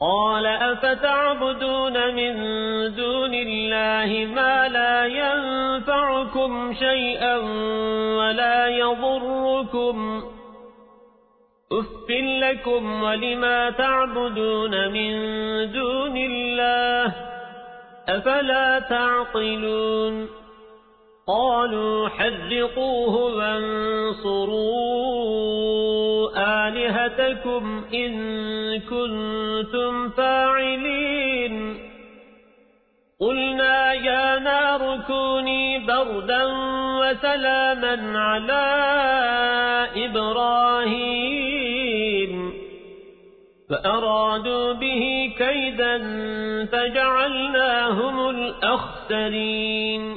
قال أفتعبدون من دون الله ما لا ينفعكم شيئا ولا يضركم أف لكم ولما تعبدون من دون الله أفلا تعقلون قالوا حرقوه وانصروا آلهتكم إن كنتم فاعلين. قلنا يا نار كوني بردا وسلاما على إبراهيم. فأرادوا به كيدا فجعلناهم الأخسرين.